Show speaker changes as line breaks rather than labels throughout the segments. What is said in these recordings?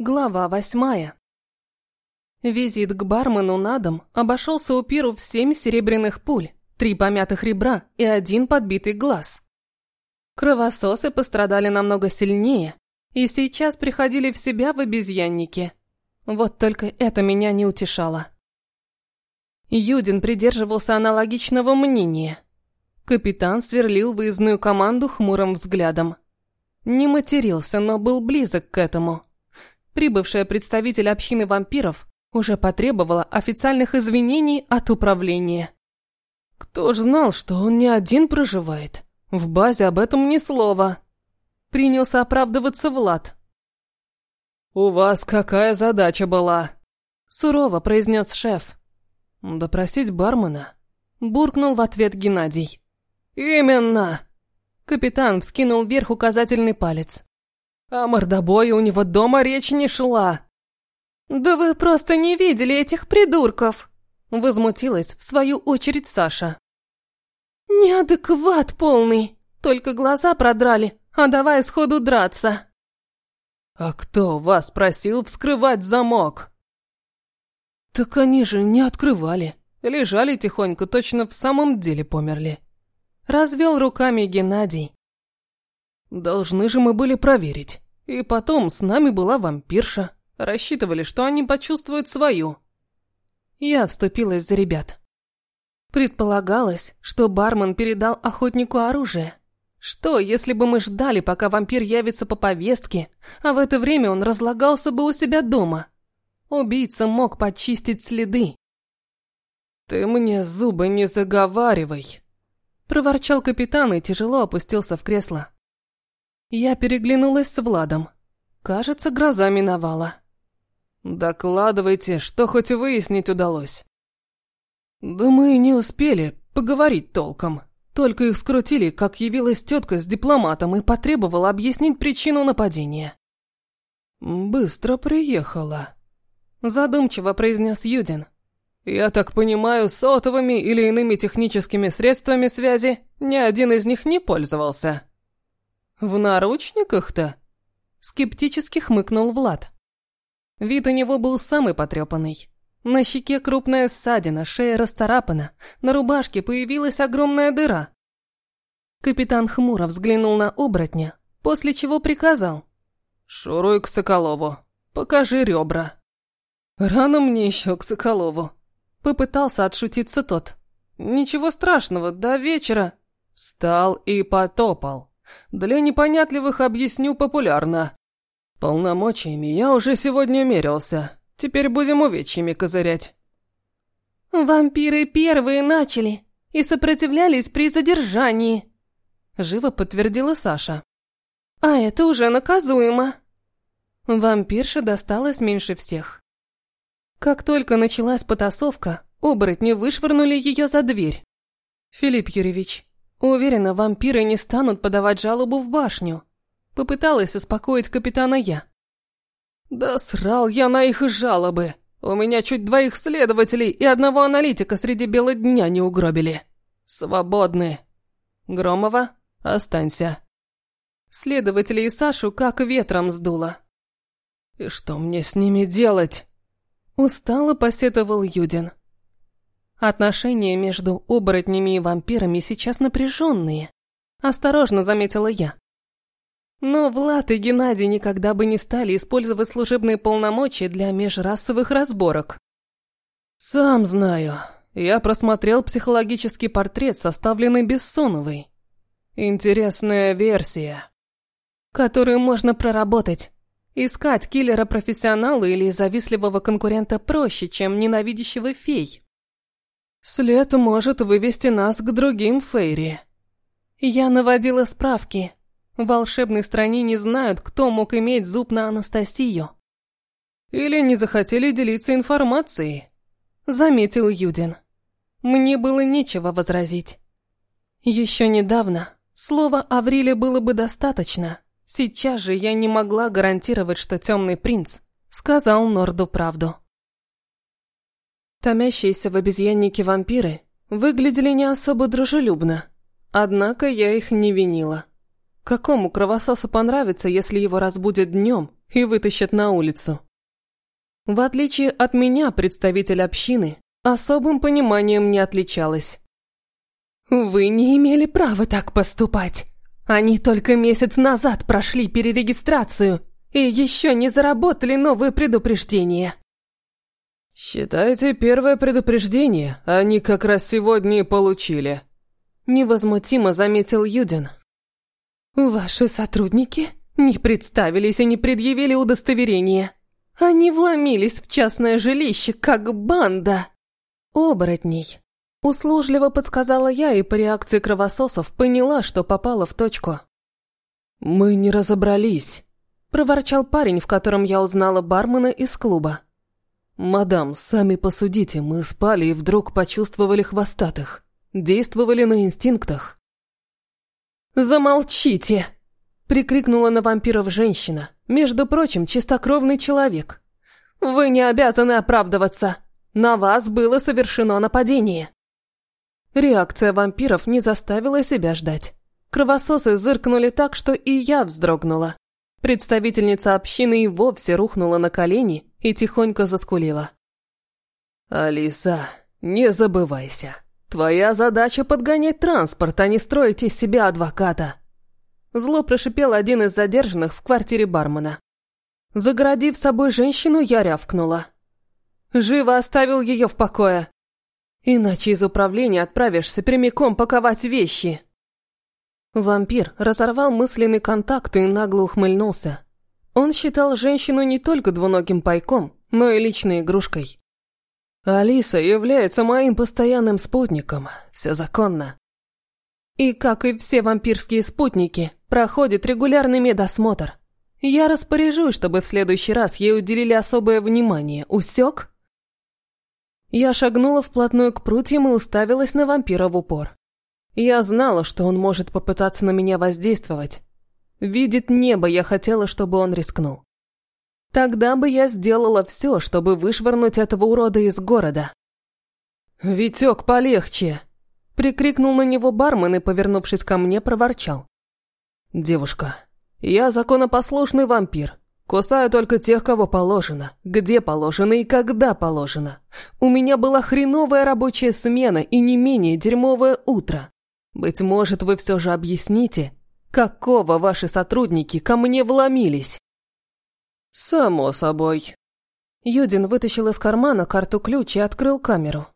Глава восьмая. Визит к бармену на дом обошелся Пиру в семь серебряных пуль, три помятых ребра и один подбитый глаз. Кровососы пострадали намного сильнее и сейчас приходили в себя в обезьяннике. Вот только это меня не утешало. Юдин придерживался аналогичного мнения. Капитан сверлил выездную команду хмурым взглядом. Не матерился, но был близок к этому. Прибывшая представитель общины вампиров уже потребовала официальных извинений от управления. Кто ж знал, что он не один проживает? В базе об этом ни слова. Принялся оправдываться Влад. «У вас какая задача была?» Сурово произнес шеф. «Допросить бармена?» Буркнул в ответ Геннадий. «Именно!» Капитан вскинул вверх указательный палец. О мордобое у него дома речь не шла. «Да вы просто не видели этих придурков!» Возмутилась в свою очередь Саша. «Неадекват полный! Только глаза продрали, а давай сходу драться!» «А кто вас просил вскрывать замок?» «Так они же не открывали. Лежали тихонько, точно в самом деле померли». Развел руками Геннадий. Должны же мы были проверить. И потом с нами была вампирша. Рассчитывали, что они почувствуют свою. Я вступилась за ребят. Предполагалось, что бармен передал охотнику оружие. Что, если бы мы ждали, пока вампир явится по повестке, а в это время он разлагался бы у себя дома? Убийца мог почистить следы. «Ты мне зубы не заговаривай!» Проворчал капитан и тяжело опустился в кресло. Я переглянулась с Владом. Кажется, гроза миновала. «Докладывайте, что хоть выяснить удалось». «Да мы не успели поговорить толком. Только их скрутили, как явилась тетка с дипломатом и потребовала объяснить причину нападения». «Быстро приехала», – задумчиво произнес Юдин. «Я так понимаю, сотовыми или иными техническими средствами связи ни один из них не пользовался». «В наручниках-то?» Скептически хмыкнул Влад. Вид у него был самый потрепанный. На щеке крупная ссадина, шея расцарапана, на рубашке появилась огромная дыра. Капитан хмуро взглянул на оборотня, после чего приказал. «Шуруй к Соколову, покажи ребра». «Рано мне еще к Соколову», — попытался отшутиться тот. «Ничего страшного, до вечера». Встал и потопал. Для непонятливых объясню популярно. Полномочиями я уже сегодня мерился. Теперь будем увечьями козырять. Вампиры первые начали и сопротивлялись при задержании. Живо подтвердила Саша. А это уже наказуемо. Вампирша досталась меньше всех. Как только началась потасовка, оборотни вышвырнули ее за дверь. Филипп Юрьевич, Уверена, вампиры не станут подавать жалобу в башню. Попыталась успокоить капитана я. Да срал я на их жалобы. У меня чуть двоих следователей и одного аналитика среди бела дня не угробили. Свободны. Громова, останься. Следователей Сашу как ветром сдуло. И что мне с ними делать? Устало посетовал Юдин. Отношения между оборотнями и вампирами сейчас напряженные. Осторожно заметила я. Но Влад и Геннадий никогда бы не стали использовать служебные полномочия для межрасовых разборок. Сам знаю. Я просмотрел психологический портрет, составленный Бессоновой. Интересная версия. Которую можно проработать. Искать киллера-профессионала или завистливого конкурента проще, чем ненавидящего фей. След может вывести нас к другим Фейри. Я наводила справки. В волшебной стране не знают, кто мог иметь зуб на Анастасию. Или не захотели делиться информацией, заметил Юдин. Мне было нечего возразить. Еще недавно слова Авриля было бы достаточно. Сейчас же я не могла гарантировать, что темный принц сказал Норду правду. Томящиеся в обезьяннике вампиры выглядели не особо дружелюбно. Однако я их не винила. Какому кровососу понравится, если его разбудят днем и вытащат на улицу. В отличие от меня, представитель общины особым пониманием не отличалась. «Вы не имели права так поступать. Они только месяц назад прошли перерегистрацию и еще не заработали новые предупреждения».
«Считайте, первое предупреждение они как раз сегодня и получили», –
невозмутимо заметил Юдин. «Ваши сотрудники не представились и не предъявили удостоверение. Они вломились в частное жилище, как банда. Оборотней». Услужливо подсказала я и по реакции кровососов поняла, что попала в точку.
«Мы не разобрались», –
проворчал парень, в котором я узнала бармена из клуба.
«Мадам, сами посудите, мы спали и вдруг почувствовали хвостатых. Действовали на инстинктах».
«Замолчите!» – прикрикнула на вампиров женщина, между прочим, чистокровный человек. «Вы не обязаны оправдываться. На вас было совершено нападение». Реакция вампиров не заставила себя ждать. Кровососы зыркнули так, что и я вздрогнула. Представительница общины и вовсе рухнула на колени и тихонько заскулила.
«Алиса, не забывайся. Твоя задача подгонять транспорт, а не строить из себя адвоката».
Зло прошипел один из задержанных в квартире бармена. Загородив собой женщину, я рявкнула. «Живо оставил ее в покое!» Иначе из управления отправишься прямиком паковать вещи. Вампир разорвал мысленный контакт и нагло ухмыльнулся. Он считал женщину не только двуногим пайком, но и личной игрушкой.
«Алиса является моим постоянным спутником. Все законно».
И, как и все вампирские спутники, проходит регулярный медосмотр. Я распоряжусь, чтобы в следующий раз ей уделили особое внимание. Усек? Я шагнула вплотную к прутьям и уставилась на вампира в упор. Я знала, что он может попытаться на меня воздействовать. Видит небо, я хотела, чтобы он рискнул. Тогда бы я сделала все, чтобы вышвырнуть этого урода из города. «Витек, полегче!» Прикрикнул на него бармен и, повернувшись ко мне, проворчал. «Девушка, я законопослушный вампир. Кусаю только тех, кого положено, где положено и когда положено. У меня была хреновая рабочая смена и не менее дерьмовое утро. Быть может, вы все же объясните, какого ваши сотрудники ко мне вломились?»
«Само собой».
Юдин вытащил из кармана карту-ключ и открыл камеру.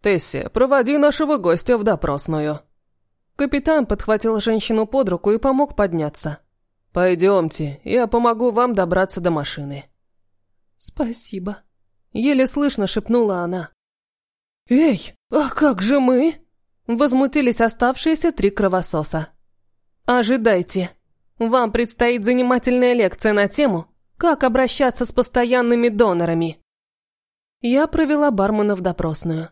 «Тесси, проводи нашего гостя в допросную».
Капитан подхватил женщину под руку и помог подняться.
«Пойдемте, я помогу вам добраться до машины».
«Спасибо», — еле слышно шепнула она.
«Эй, а как же мы?»
Возмутились оставшиеся три кровососа. «Ожидайте. Вам предстоит занимательная лекция на тему «Как обращаться с постоянными донорами». Я провела бармена в допросную.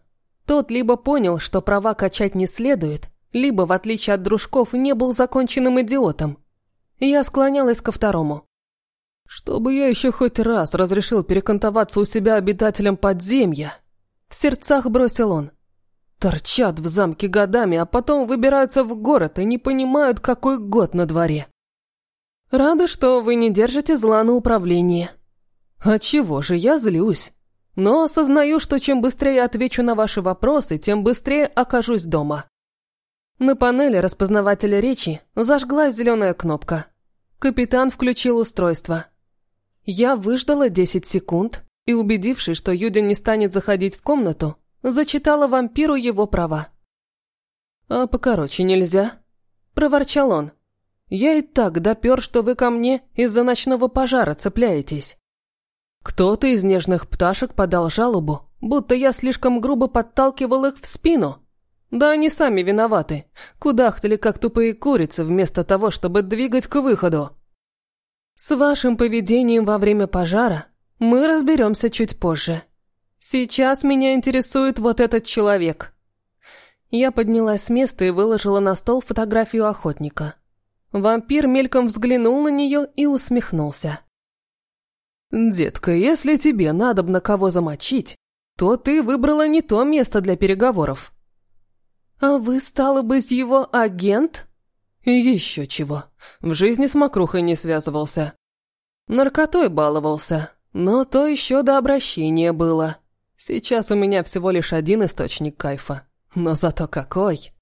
Тот либо понял, что права качать не следует, либо, в отличие от дружков, не был законченным идиотом. Я склонялась ко второму.
«Чтобы я еще хоть раз разрешил перекантоваться у себя обитателям подземья», в сердцах бросил он. Торчат в замке годами, а потом выбираются в город и не понимают, какой год на дворе.
Рада, что вы не держите зла на управление.
А чего же я злюсь? Но осознаю, что чем быстрее отвечу на ваши вопросы, тем быстрее окажусь дома.
На панели распознавателя речи зажглась зеленая кнопка. Капитан включил устройство. Я выждала 10 секунд и, убедившись, что Юдин не станет заходить в комнату, зачитала вампиру его права.
«А покороче нельзя?» – проворчал он. «Я и так допер, что вы ко мне из-за ночного пожара цепляетесь. Кто-то из нежных пташек подал жалобу, будто я слишком грубо подталкивал их в спину». Да они сами виноваты. Кудахтали, как тупые курицы, вместо того, чтобы двигать к выходу.
С вашим поведением во время пожара мы разберемся чуть позже. Сейчас меня интересует вот этот человек. Я поднялась с места и выложила на стол фотографию охотника. Вампир мельком взглянул на нее и усмехнулся.
«Детка, если тебе надо на кого замочить, то ты выбрала не то место для переговоров.
«А вы, стало быть, его агент?»
«И еще чего. В жизни с Макрухой не связывался». Наркотой баловался, но то еще до обращения было. Сейчас у меня всего лишь один источник кайфа, но зато какой.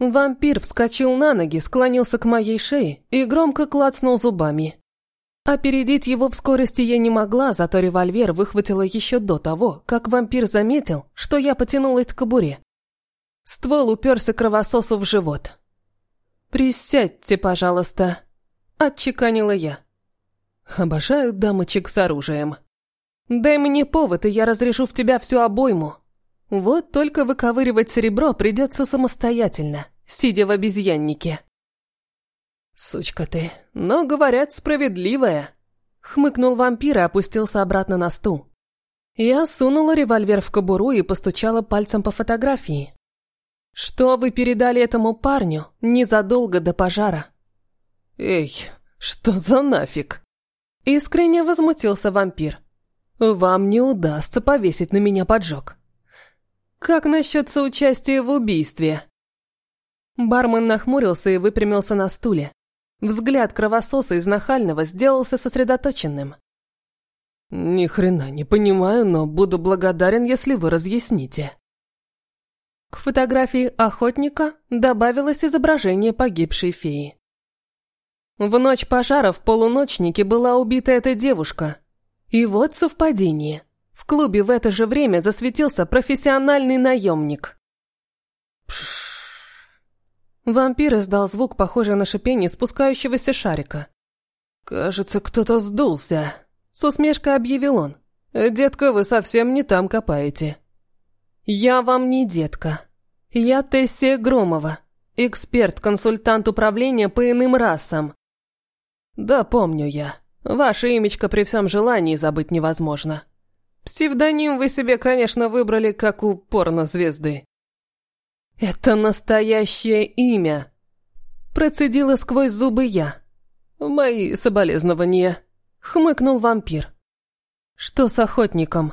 Вампир вскочил на ноги, склонился к моей шее и громко клацнул зубами. Опередить его в скорости я не могла, зато револьвер выхватила еще до того, как вампир заметил, что я потянулась к кобуре. Ствол уперся кровососу в живот. «Присядьте, пожалуйста», — отчеканила я. «Обожаю дамочек с оружием. Дай мне повод, и я разрешу в тебя всю обойму. Вот только выковыривать серебро придется самостоятельно, сидя в обезьяннике». «Сучка ты, но, говорят, справедливая!» Хмыкнул вампир и опустился обратно на стул. Я сунула револьвер в кобуру и постучала пальцем по фотографии. «Что вы передали этому парню незадолго до пожара?» «Эй, что за нафиг?» Искренне возмутился вампир. «Вам не удастся повесить на меня поджог». «Как насчет соучастия в убийстве?» Бармен нахмурился и выпрямился на стуле. Взгляд кровососа из нахального сделался сосредоточенным. «Ни хрена не понимаю, но буду благодарен, если вы разъясните». К фотографии охотника добавилось изображение погибшей феи. В ночь пожара в полуночнике была убита эта девушка. И вот совпадение. В клубе в это же время засветился профессиональный наемник. Пш Вампир издал звук, похожий на шипение спускающегося шарика. «Кажется, кто-то сдулся», — с усмешкой объявил он. «Детка, вы совсем не там копаете». «Я вам не детка. Я Тессия Громова, эксперт-консультант управления по иным расам». «Да помню я. Ваше имечко при всем желании забыть невозможно. Псевдоним вы себе, конечно, выбрали, как у порнозвезды. «Это настоящее имя!» Процедила сквозь зубы я. «Мои соболезнования», — хмыкнул вампир. «Что с охотником?»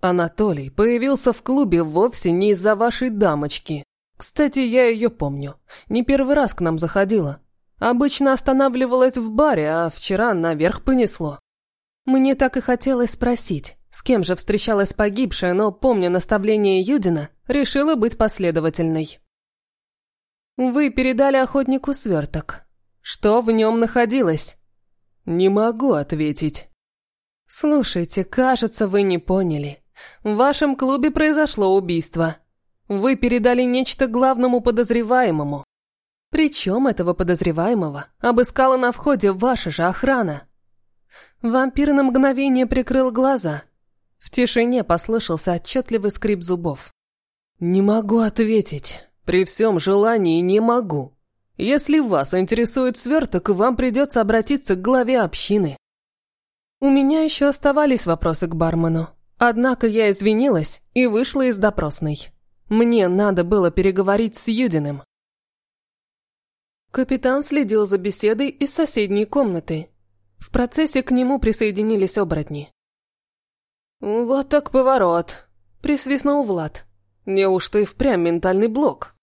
Анатолий появился в клубе вовсе не из-за вашей дамочки. Кстати, я ее помню. Не первый раз к нам заходила. Обычно останавливалась в баре, а вчера наверх понесло. Мне так и хотелось спросить, с кем же встречалась погибшая, но, помня наставление Юдина, решила быть последовательной. «Вы передали охотнику сверток. Что в нем находилось?» «Не могу ответить». «Слушайте, кажется, вы не поняли. В вашем клубе произошло убийство. Вы передали нечто главному подозреваемому. Причем этого подозреваемого обыскала на входе ваша же охрана». Вампир на мгновение прикрыл глаза – в тишине послышался отчетливый скрип зубов. «Не могу ответить. При всем желании не могу. Если вас интересует сверток, вам придется обратиться к главе общины». У меня еще оставались вопросы к бармену. Однако я извинилась и вышла из допросной. Мне надо было переговорить с Юдиным. Капитан следил за беседой из соседней комнаты. В процессе к нему присоединились оборотни. «Вот так поворот», — присвистнул Влад. «Неужто и впрямь ментальный блок?»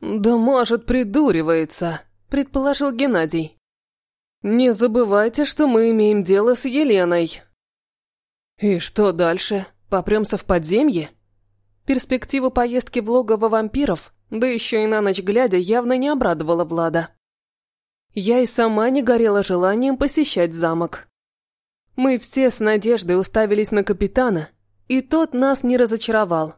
«Да может, придуривается», — предположил Геннадий. «Не забывайте, что мы имеем дело с Еленой». «И что дальше? Попремся в подземье?» Перспектива поездки в логово вампиров, да еще и на ночь глядя, явно не обрадовала Влада. Я и сама не горела желанием посещать замок. Мы все с надеждой уставились на капитана, и тот нас не разочаровал.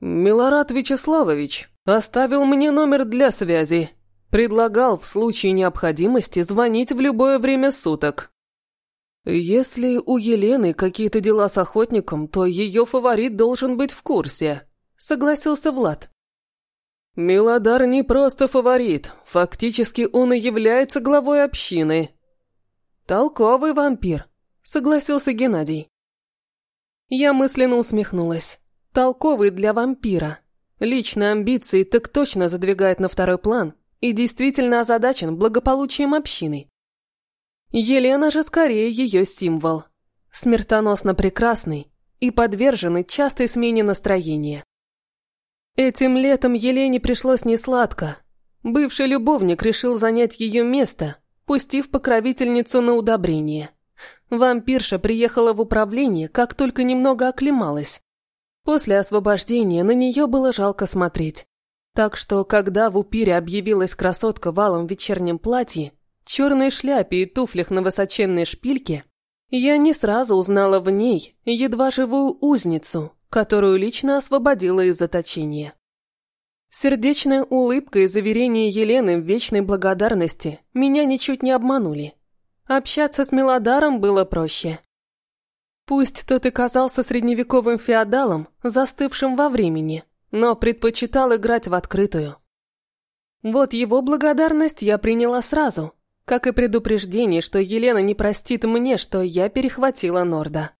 «Милорад Вячеславович оставил мне номер для связи. Предлагал в случае необходимости звонить в любое время суток. Если у Елены какие-то дела с охотником, то ее фаворит должен быть в курсе», — согласился Влад. «Милодар не просто фаворит, фактически он и является главой общины». «Толковый вампир, согласился Геннадий. Я мысленно усмехнулась. Толковый для вампира. Личные амбиции так точно задвигает на второй план и действительно озадачен благополучием общины. Елена же скорее ее символ. Смертоносно прекрасный и подверженный частой смене настроения. Этим летом Елене пришлось несладко. Бывший любовник решил занять ее место,
пустив покровительницу на удобрение. Вампирша приехала в управление, как только немного оклемалась. После освобождения на нее было жалко смотреть. Так что, когда в Упире объявилась красотка в алом вечернем платье, черной шляпе и туфлях на высоченной шпильке, я не сразу узнала в ней едва живую узницу, которую лично освободила из заточения. Сердечная улыбка и заверение Елены в вечной благодарности меня ничуть не обманули. Общаться с Мелодаром было проще. Пусть тот и казался средневековым феодалом, застывшим во времени, но предпочитал играть в открытую. Вот его благодарность я приняла сразу, как и предупреждение, что Елена не простит мне, что я перехватила Норда.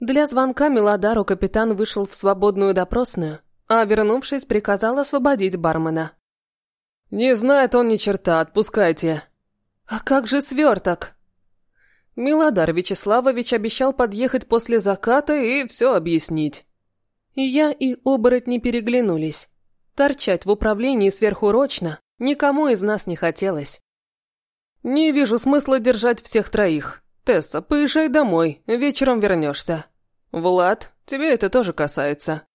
Для звонка Мелодару капитан вышел в свободную допросную, а, вернувшись, приказал освободить бармена.
«Не знает он ни черта, отпускайте».
«А как же сверток?»
Милодар Вячеславович обещал подъехать после заката и все объяснить.
И я и оборотни переглянулись. Торчать в управлении сверхурочно никому из нас не хотелось.
«Не вижу смысла держать всех троих. Тесса, поезжай домой, вечером вернешься. Влад, тебе это тоже касается».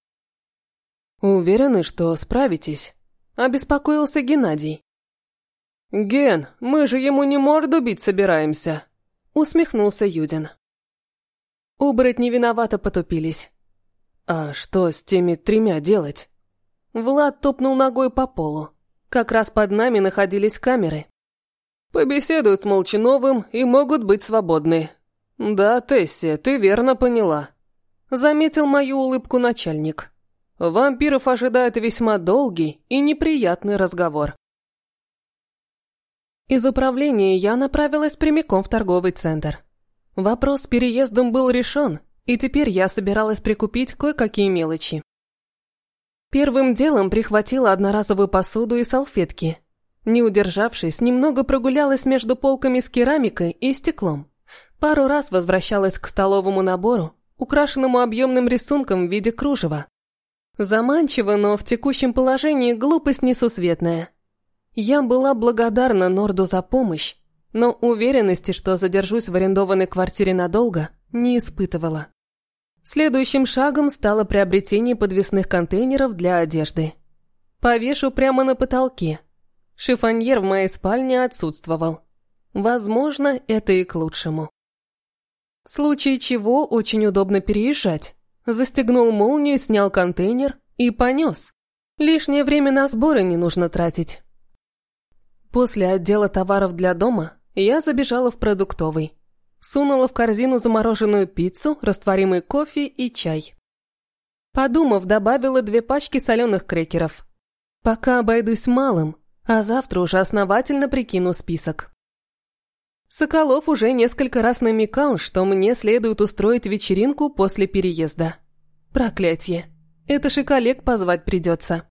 «Уверены, что справитесь?» – обеспокоился Геннадий.
«Ген, мы же ему не морду бить собираемся», – усмехнулся Юдин.
Оборотни виновато потупились.
«А что с теми тремя делать?»
Влад топнул ногой по полу. Как раз под нами находились камеры.
Побеседуют с Молчановым и могут быть свободны. Да, Тесси, ты верно поняла.
Заметил мою улыбку начальник.
Вампиров ожидает весьма долгий и неприятный разговор.
Из управления я направилась прямиком в торговый центр. Вопрос с переездом был решен, и теперь я собиралась прикупить кое-какие мелочи. Первым делом прихватила одноразовую посуду и салфетки, не удержавшись, немного прогулялась между полками с керамикой и стеклом. Пару раз возвращалась к столовому набору, украшенному объемным рисунком в виде кружева. Заманчиво, но в текущем положении глупость несусветная. Я была благодарна Норду за помощь, но уверенности, что задержусь в арендованной квартире надолго, не испытывала. Следующим шагом стало приобретение подвесных контейнеров для одежды. Повешу прямо на потолке – Шифоньер в моей спальне отсутствовал. Возможно, это и к лучшему. В случае чего очень удобно переезжать. Застегнул молнию, снял контейнер и понес. Лишнее время на сборы не нужно тратить. После отдела товаров для дома я забежала в продуктовый. Сунула в корзину замороженную пиццу, растворимый кофе и чай. Подумав, добавила две пачки соленых крекеров. Пока обойдусь малым, а завтра уже основательно прикину список. Соколов уже несколько раз намекал, что мне следует устроить вечеринку после переезда. Проклятье. Это же коллег позвать придется.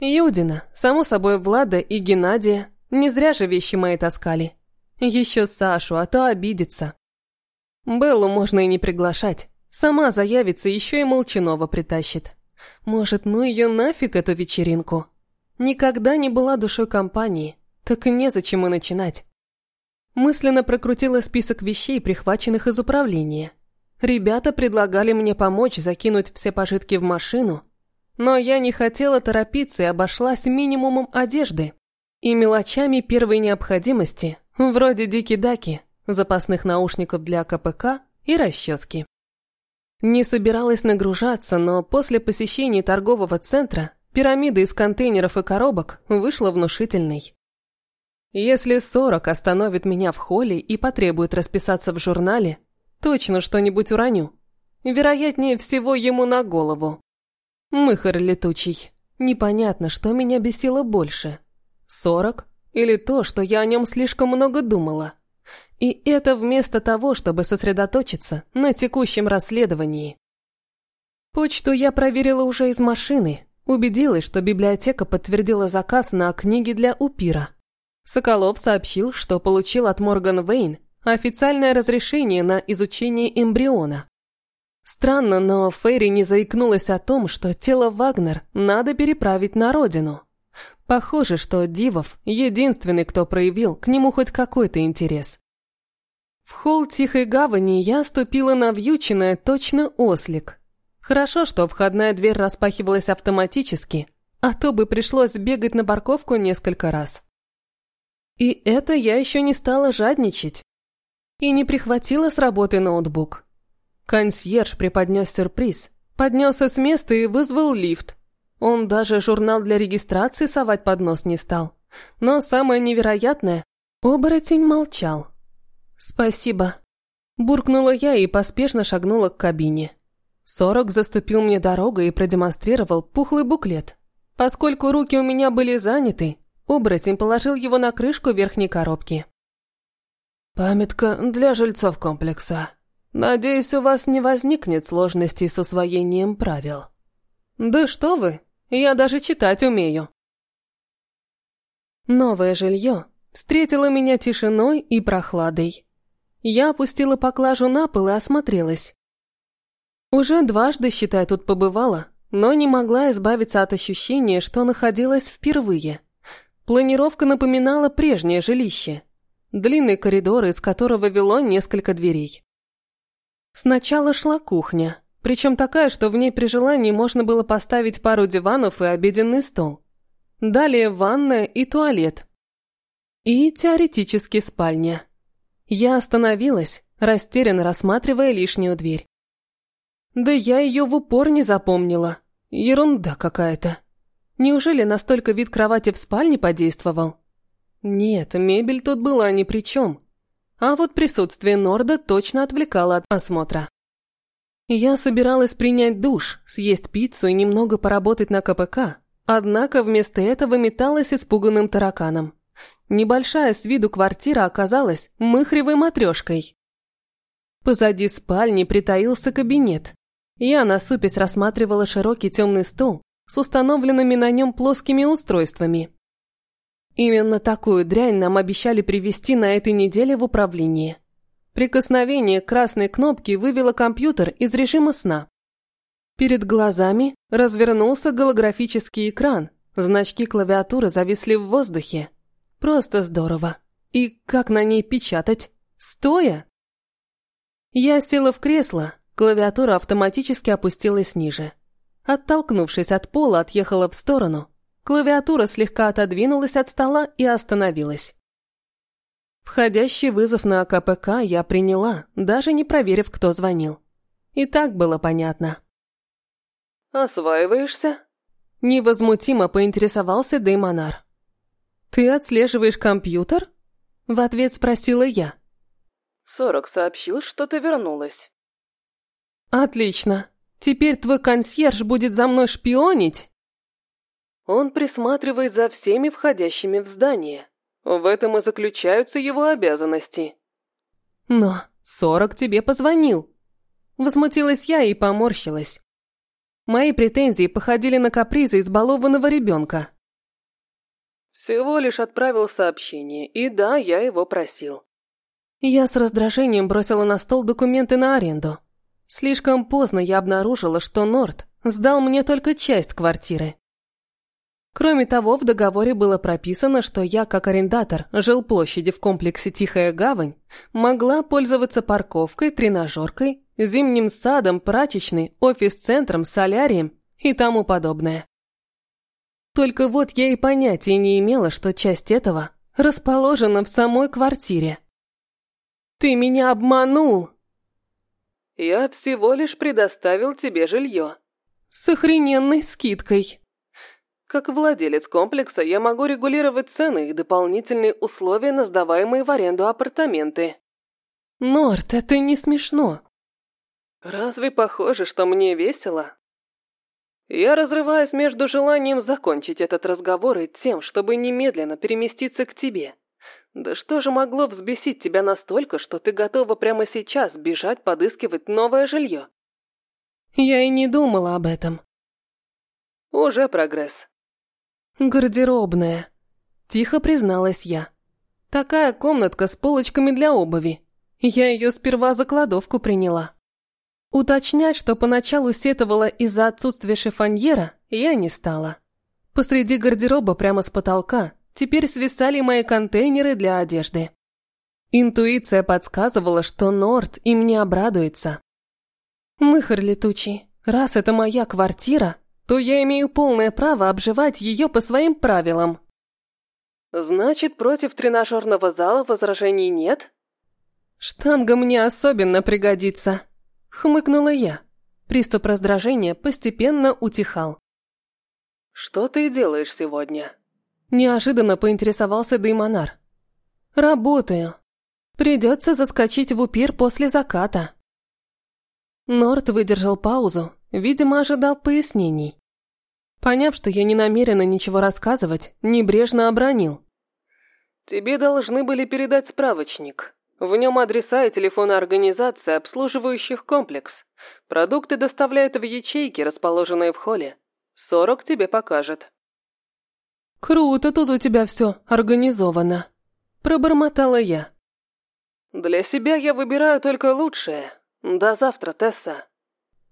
Юдина, само собой Влада и Геннадия, не зря же вещи мои таскали. Еще Сашу, а то обидится. Беллу можно и не приглашать. Сама заявится, еще и Молчанова притащит. Может, ну ее нафиг эту вечеринку? Никогда не была душой компании, так и незачем и начинать. Мысленно прокрутила список вещей, прихваченных из управления. Ребята предлагали мне помочь закинуть все пожитки в машину, но я не хотела торопиться и обошлась минимумом одежды и мелочами первой необходимости, вроде дики-даки, запасных наушников для КПК и расчески. Не собиралась нагружаться, но после посещения торгового центра Пирамида из контейнеров и коробок вышла внушительной. Если сорок остановит меня в холле и потребует расписаться в журнале, точно что-нибудь уроню. Вероятнее всего ему на голову. Мыхар летучий. Непонятно, что меня бесило больше. Сорок или то, что я о нем слишком много думала. И это вместо того, чтобы сосредоточиться на текущем расследовании. Почту я проверила уже из машины, Убедилась, что библиотека подтвердила заказ на книги для Упира. Соколов сообщил, что получил от Морган Вейн официальное разрешение на изучение эмбриона. Странно, но Фейри не заикнулась о том, что тело Вагнер надо переправить на родину.
Похоже, что Дивов – единственный, кто проявил к нему хоть какой-то интерес. В холл Тихой Гавани я ступила на вьюченное точно ослик. Хорошо, что входная дверь распахивалась автоматически, а то бы пришлось бегать на парковку несколько раз. И это я еще не стала жадничать. И не прихватила с работы ноутбук. Консьерж преподнес сюрприз, поднялся с места и вызвал лифт. Он даже журнал для регистрации совать под нос не стал. Но самое невероятное, оборотень молчал. «Спасибо», – буркнула я и поспешно шагнула к кабине. Сорок заступил мне дорогу и продемонстрировал пухлый буклет. Поскольку руки у меня были заняты, оборотень положил его на крышку верхней коробки. «Памятка для жильцов комплекса. Надеюсь, у вас не возникнет сложностей с усвоением правил». «Да что вы, я даже читать умею». Новое жилье встретило меня тишиной и прохладой. Я опустила поклажу на пол и осмотрелась. Уже дважды, считай, тут побывала, но не могла избавиться от ощущения, что находилась впервые. Планировка напоминала прежнее жилище. Длинный коридор, из которого вело несколько дверей. Сначала шла кухня, причем такая, что в ней при желании можно было поставить пару диванов и обеденный стол. Далее ванная и туалет. И теоретически спальня. Я остановилась, растерянно рассматривая лишнюю дверь. Да я ее в упор не запомнила. Ерунда какая-то. Неужели настолько вид кровати в спальне подействовал? Нет, мебель тут была ни при чем. А вот присутствие Норда точно отвлекало от осмотра. Я собиралась принять душ, съесть пиццу и немного поработать на КПК, однако вместо этого металась испуганным тараканом. Небольшая с виду квартира оказалась мыхревой матрешкой. Позади спальни притаился кабинет. Я, насупясь, рассматривала широкий темный стол с установленными на нем плоскими устройствами. Именно такую дрянь нам обещали привезти на этой неделе в управление. Прикосновение красной кнопки вывело компьютер из режима сна. Перед глазами развернулся голографический экран, значки клавиатуры зависли в воздухе. Просто здорово. И как на ней печатать? Стоя? Я села в кресло, клавиатура автоматически опустилась ниже. Оттолкнувшись от пола, отъехала в сторону. Клавиатура слегка отодвинулась от стола и остановилась. Входящий вызов на КПК я приняла, даже не проверив, кто звонил. И так было понятно. «Осваиваешься?» Невозмутимо поинтересовался Деймонар. «Ты отслеживаешь компьютер?» В ответ спросила я.
«Сорок сообщил, что ты вернулась».
«Отлично. Теперь твой консьерж будет за мной шпионить?»
Он присматривает за всеми входящими в здание. В этом и заключаются его обязанности.
«Но Сорок тебе позвонил!» Возмутилась я и поморщилась. Мои претензии походили на капризы избалованного ребенка.
Всего лишь отправил сообщение, и да, я его просил.
Я с раздражением бросила на стол документы на аренду. Слишком поздно я обнаружила, что Норд сдал мне только часть квартиры. Кроме того, в договоре было прописано, что я, как арендатор жилплощади в комплексе «Тихая гавань», могла пользоваться парковкой, тренажеркой, зимним садом, прачечной, офис-центром, солярием и тому подобное. Только вот я и понятия не имела, что часть этого расположена в самой квартире. «Ты меня обманул!»
«Я всего лишь предоставил тебе жилье».
«С охрененной скидкой».
Как владелец комплекса я могу регулировать цены и дополнительные условия на сдаваемые в аренду апартаменты.
Норт, это не смешно.
Разве похоже, что мне весело? Я разрываюсь между желанием закончить этот разговор и тем, чтобы немедленно переместиться к тебе. Да что же могло взбесить тебя настолько, что ты готова прямо сейчас бежать подыскивать новое жилье?
Я и не думала об этом.
Уже прогресс.
«Гардеробная», – тихо призналась я. «Такая комнатка с полочками для обуви. Я ее сперва за кладовку приняла». Уточнять, что поначалу сетовала из-за отсутствия шифоньера, я не стала. Посреди гардероба прямо с потолка теперь свисали мои контейнеры для одежды. Интуиция подсказывала, что Норт им не обрадуется. Мыхар летучий, раз это моя квартира, то я имею полное право обживать ее по своим правилам. Значит, против тренажерного зала возражений нет? Штанга мне особенно пригодится, хмыкнула я. Приступ раздражения постепенно утихал. «Что ты делаешь сегодня?» Неожиданно поинтересовался Деймонар. «Работаю. Придется заскочить в упир после заката». Норт выдержал паузу, видимо, ожидал пояснений. Поняв, что я не намерена ничего рассказывать, небрежно обронил. «Тебе должны были передать справочник. В нем адреса и телефоны организаций, обслуживающих комплекс. Продукты доставляют в ячейки, расположенные в холле. Сорок тебе покажет». «Круто тут у тебя все организовано», – пробормотала я. «Для себя я выбираю только лучшее. До завтра, Тесса».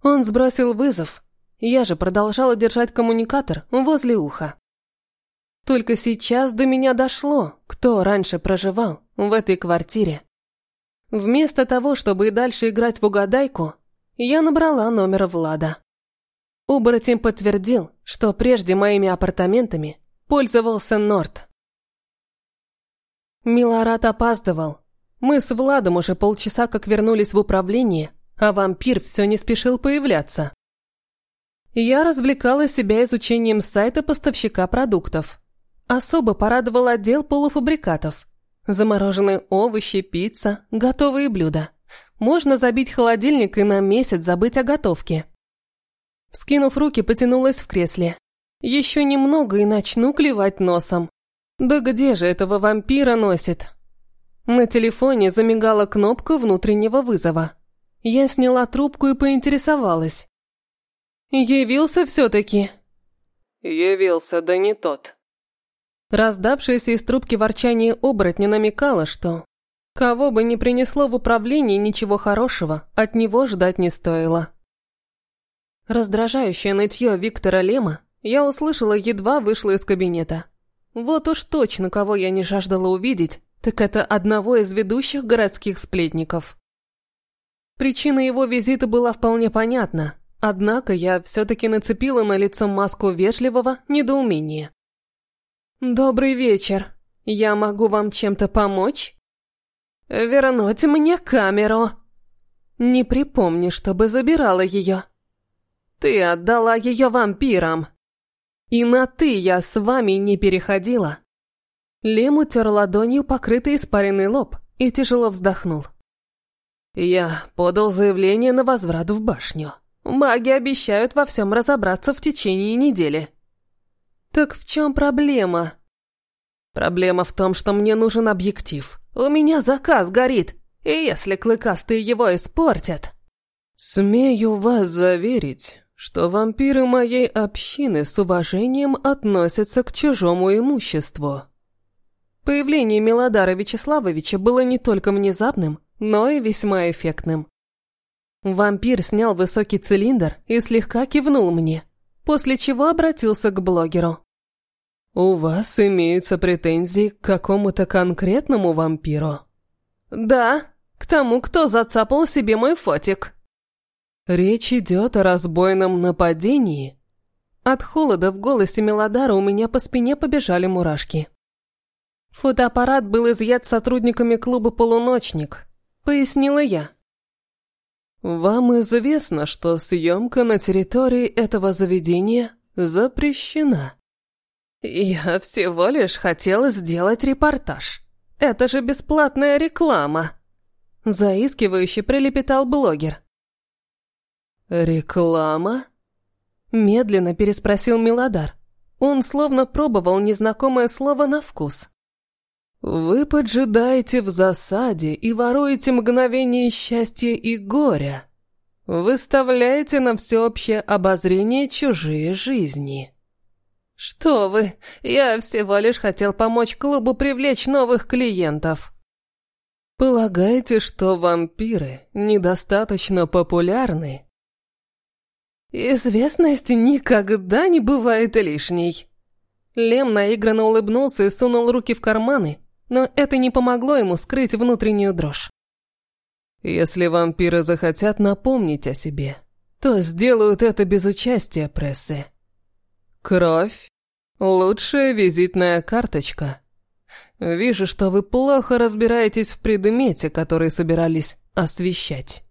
Он сбросил вызов, я же продолжала держать коммуникатор возле уха. Только сейчас до меня дошло, кто раньше проживал в этой квартире. Вместо того, чтобы и дальше играть в угадайку, я набрала номер Влада. Оборотень подтвердил, что прежде моими апартаментами пользовался Норт. Милорад опаздывал. Мы с Владом уже полчаса как вернулись в управление, а вампир все не спешил появляться. Я развлекала себя изучением сайта поставщика продуктов. Особо порадовал отдел полуфабрикатов. Замороженные овощи, пицца, готовые блюда. Можно забить холодильник и на месяц забыть о готовке. Вскинув руки, потянулась в кресле. Еще немного и начну клевать носом. Да где же этого вампира носит? На телефоне замигала кнопка внутреннего вызова. Я сняла трубку и поинтересовалась. «Явился все-таки?» «Явился, да не тот». Раздавшееся из трубки ворчание оборотня намекало, что кого бы ни принесло в управлении ничего хорошего, от него ждать не стоило. Раздражающее нытье Виктора Лема я услышала, едва вышла из кабинета. Вот уж точно, кого я не жаждала увидеть, так это одного из ведущих городских сплетников. Причина его визита была вполне понятна. Однако я все-таки нацепила на лицо маску вежливого недоумения. «Добрый вечер. Я могу вам чем-то помочь?» «Вернуть мне камеру». «Не припомни, чтобы забирала ее». «Ты отдала ее вампирам». «И на «ты» я с вами не переходила». Лем утер ладонью покрытый испаренный лоб и тяжело вздохнул. «Я подал заявление на возврат в башню». Маги обещают во всем разобраться в течение недели. Так в чем проблема? Проблема в том, что мне нужен объектив. У меня заказ горит, и если клыкастые его испортят... Смею вас заверить, что вампиры моей общины с уважением относятся к чужому имуществу. Появление Милодара Вячеславовича было не только внезапным, но и весьма эффектным. Вампир снял высокий цилиндр и слегка кивнул мне, после чего обратился к блогеру. «У вас имеются претензии к какому-то конкретному вампиру?» «Да, к тому, кто зацапал себе мой фотик». «Речь идет о разбойном нападении?» От холода в голосе Мелодара у меня по спине побежали мурашки. Фотоаппарат был изъят сотрудниками клуба «Полуночник», пояснила я. Вам известно, что съемка на территории этого заведения запрещена. Я всего лишь хотела сделать репортаж. Это же бесплатная реклама. Заискивающе прилепетал блогер. Реклама? Медленно переспросил Милодар. Он словно пробовал незнакомое слово на вкус. Вы поджидаете в засаде и воруете мгновение счастья и горя. Выставляете на всеобщее обозрение чужие жизни. Что вы, я всего лишь хотел помочь клубу привлечь новых клиентов. Полагаете, что вампиры недостаточно популярны? Известность никогда не бывает лишней.
Лем наигранно улыбнулся и сунул руки в карманы, но это не помогло ему скрыть внутреннюю дрожь.
«Если вампиры захотят напомнить о себе, то сделают это без участия прессы. Кровь – лучшая визитная карточка. Вижу, что вы плохо разбираетесь в предмете, который собирались освещать.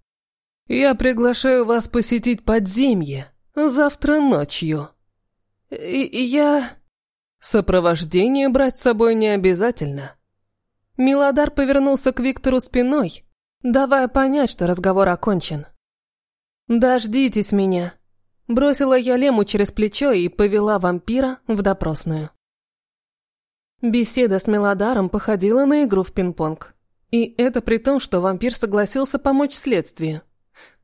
Я приглашаю вас посетить подземье завтра ночью.
И я...
Сопровождение брать с собой не обязательно.
Милодар повернулся к Виктору спиной, давая понять, что разговор окончен. «Дождитесь меня», – бросила я Лему через плечо и повела вампира в допросную. Беседа с Милодаром походила на игру в пинг-понг. И это при том, что вампир согласился помочь следствию.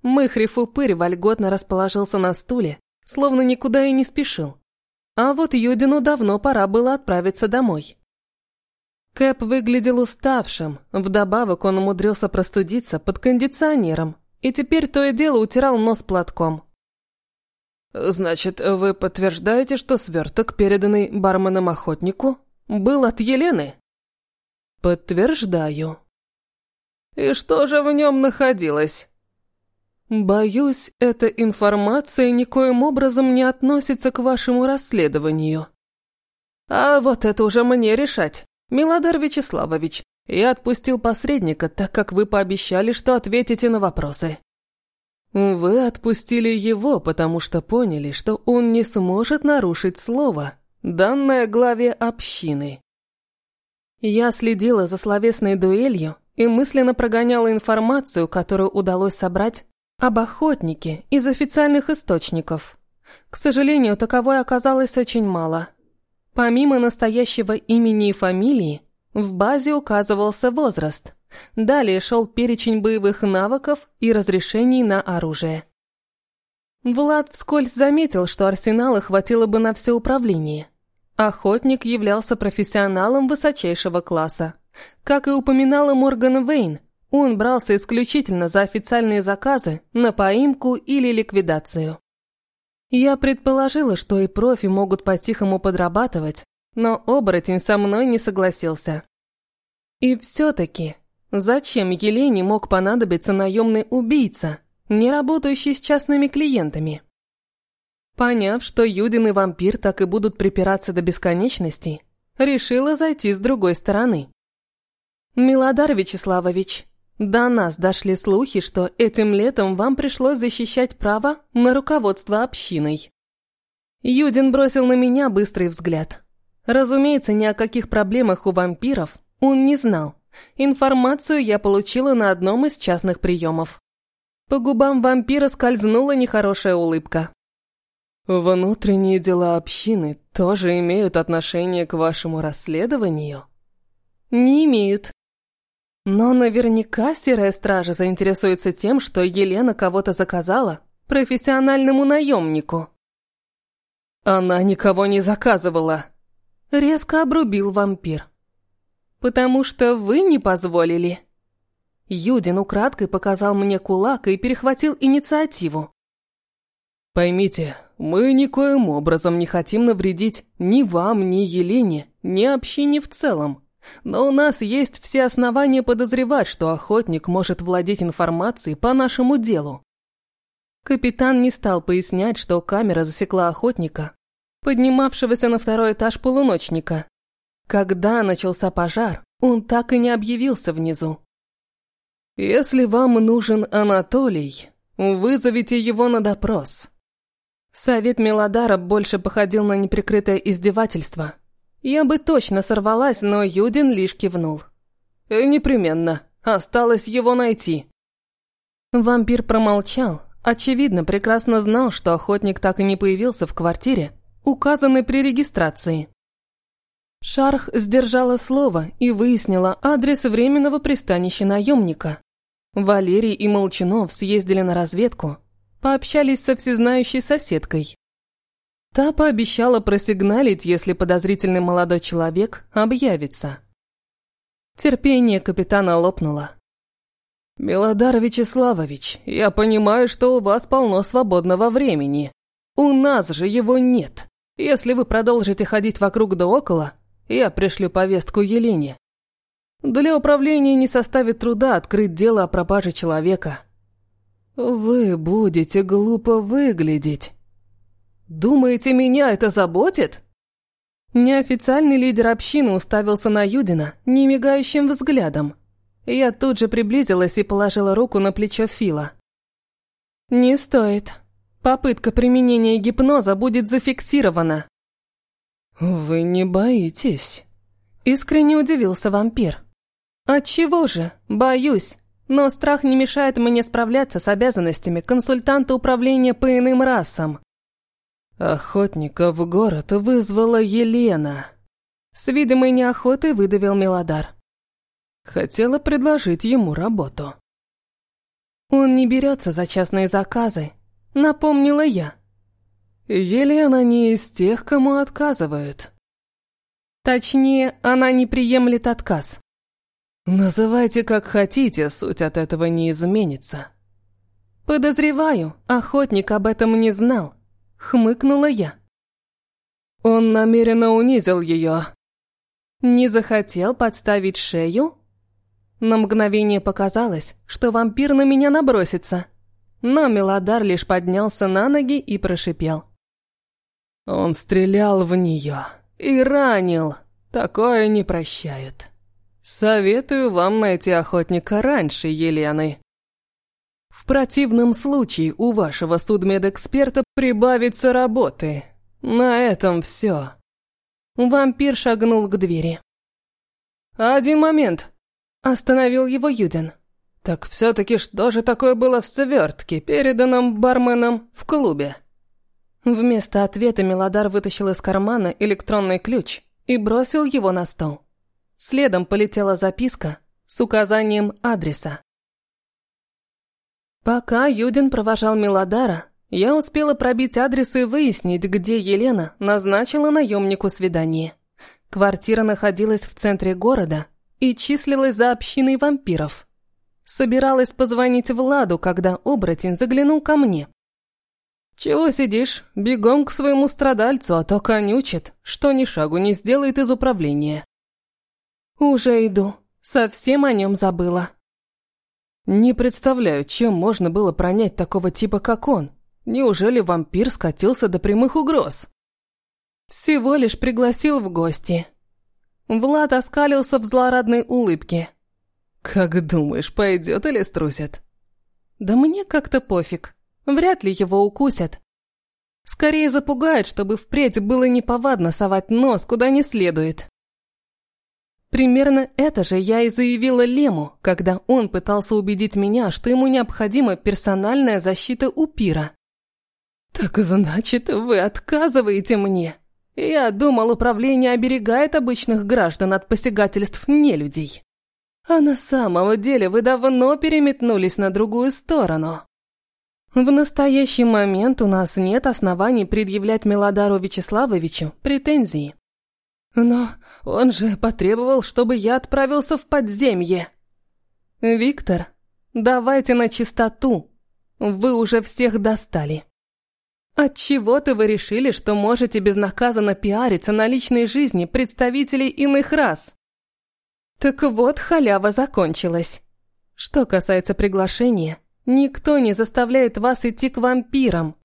Мыхрев-упырь вольготно расположился на стуле, словно никуда и не спешил. А вот Юдину давно пора было отправиться домой. Кэп выглядел уставшим, вдобавок он умудрился простудиться под кондиционером, и теперь то и дело утирал нос платком.
«Значит, вы подтверждаете, что сверток, переданный барменом-охотнику, был от Елены?»
«Подтверждаю».
«И что же в нем находилось?»
«Боюсь, эта информация никоим образом не относится к вашему расследованию».
«А вот это уже мне решать, Милодар Вячеславович. Я отпустил посредника, так как вы пообещали, что ответите на вопросы».
«Вы отпустили его, потому что поняли, что он не сможет нарушить слово, данное главе общины». Я следила за словесной дуэлью и мысленно прогоняла информацию, которую удалось собрать об охотнике из официальных источников. К сожалению, таковой оказалось очень мало. Помимо настоящего имени и фамилии, в базе указывался возраст. Далее шел перечень боевых навыков и разрешений на оружие. Влад вскользь заметил, что арсенала хватило бы на все управление. Охотник являлся профессионалом высочайшего класса. Как и упоминала Морган Вейн, он брался исключительно за официальные заказы на поимку или ликвидацию. Я предположила, что и профи могут по-тихому подрабатывать, но оборотень со мной не согласился. И все-таки, зачем Елене мог понадобиться наемный убийца, не работающий с частными клиентами? Поняв, что Юдин и вампир так и будут припираться до бесконечности, решила зайти с другой стороны. «Милодар Вячеславович, до нас дошли слухи, что этим летом вам пришлось защищать право на руководство общиной. Юдин бросил на меня быстрый взгляд. Разумеется, ни о каких проблемах у вампиров он не знал. Информацию я получила на одном из частных приемов. По губам вампира скользнула нехорошая улыбка.
«Внутренние дела общины тоже имеют отношение к вашему расследованию?»
«Не имеют», но наверняка серая стража заинтересуется тем, что Елена кого-то заказала профессиональному наемнику.
Она никого не заказывала.
Резко обрубил вампир. Потому что вы не позволили. Юдин украдкой показал мне кулак и перехватил инициативу.
Поймите, мы никоим образом не хотим навредить ни вам, ни Елене, ни общине в целом. Но у нас есть все основания подозревать, что охотник может владеть информацией по нашему делу.
Капитан не стал пояснять, что камера засекла охотника, поднимавшегося на второй этаж полуночника. Когда начался пожар, он так и не объявился внизу.
«Если вам нужен Анатолий, вызовите его на допрос».
Совет Мелодара больше походил на неприкрытое издевательство – я бы точно сорвалась, но Юдин лишь кивнул.
«Э, «Непременно. Осталось его найти».
Вампир промолчал. Очевидно, прекрасно знал, что охотник так и не появился в квартире, указанной при регистрации. Шарх сдержала слово и выяснила адрес временного пристанища наемника. Валерий и Молчанов съездили на разведку, пообщались со всезнающей соседкой. Та пообещала просигналить, если подозрительный молодой человек объявится. Терпение капитана лопнуло.
«Милодар Вячеславович, я понимаю, что у вас полно свободного времени. У нас же его нет.
Если вы продолжите ходить вокруг да около, я пришлю повестку Елене. Для управления не составит труда открыть дело о пропаже человека. Вы будете глупо выглядеть. Думаете, меня это заботит? Неофициальный лидер общины уставился на Юдина немигающим взглядом. Я тут же приблизилась и положила руку на плечо Фила. «Не стоит. Попытка применения гипноза будет зафиксирована».
«Вы не боитесь?»
Искренне удивился вампир. «Отчего же? Боюсь. Но страх не мешает мне справляться с обязанностями консультанта управления по иным расам.
Охотника в город вызвала Елена.
С видимой неохотой выдавил Мелодар.
Хотела предложить ему работу.
Он не берется за частные заказы, напомнила я.
Елена не из тех, кому отказывают.
Точнее, она не приемлет отказ.
Называйте как хотите, суть от этого не изменится.
Подозреваю, охотник об этом не знал. Хмыкнула я.
Он намеренно унизил ее.
Не захотел подставить шею? На мгновение показалось, что вампир на меня набросится. Но Мелодар лишь поднялся на ноги и прошипел.
Он стрелял в нее и ранил. Такое не прощают. Советую вам найти охотника раньше Елены. В противном случае у вашего судмедэксперта прибавится работы. На этом все.
Вампир шагнул к двери. «Один момент!» Остановил его Юдин. «Так все-таки что же такое было в свертке, переданном барменом в клубе?» Вместо ответа Мелодар вытащил из кармана электронный ключ и бросил его на стол. Следом полетела записка с указанием адреса. Пока Юдин провожал Мелодара, я успела пробить адрес и выяснить, где Елена назначила наемнику свидание. Квартира находилась в центре города и числилась за общиной вампиров. Собиралась позвонить Владу, когда оборотень заглянул ко мне. «Чего сидишь? Бегом к своему страдальцу, а то конючит, что ни шагу не сделает из управления». «Уже иду. Совсем о нем забыла».
«Не представляю, чем можно было пронять такого типа, как он. Неужели вампир скатился до прямых угроз?»
«Всего лишь пригласил в гости». Влад оскалился в злорадной улыбке.
«Как думаешь, пойдет или струсит?»
«Да мне как-то пофиг. Вряд ли его укусят. Скорее запугают, чтобы впредь было неповадно совать нос куда не следует». Примерно это же я и заявила Лему, когда он пытался убедить меня, что ему необходима персональная защита у Пира. «Так значит, вы отказываете мне? Я думал, управление оберегает обычных граждан от посягательств нелюдей. А на самом деле вы давно переметнулись на другую сторону». В настоящий момент у нас нет оснований предъявлять Мелодару Вячеславовичу претензии. Но он же потребовал, чтобы я отправился в подземье. Виктор, давайте на чистоту. Вы уже всех достали. Отчего-то вы решили, что можете безнаказанно пиариться на личной жизни представителей иных рас. Так вот, халява закончилась. Что касается приглашения, никто не заставляет вас идти к вампирам.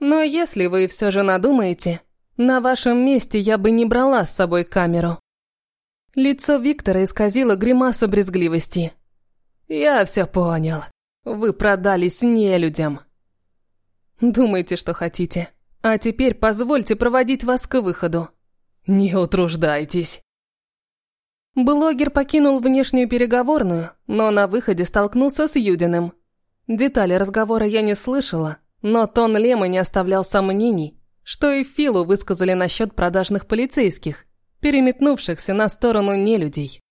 Но если вы все же надумаете, на вашем месте я бы не брала с собой камеру. Лицо Виктора исказило гримаса брезгливости. Я все понял. Вы продались нелюдям. Думайте, что хотите. А теперь позвольте проводить вас к выходу. Не утруждайтесь. Блогер покинул внешнюю переговорную, но на выходе столкнулся с Юдиным. Детали разговора я не слышала, но тон Лема не оставлял сомнений, что и Филу высказали насчет продажных полицейских, переметнувшихся на сторону нелюдей.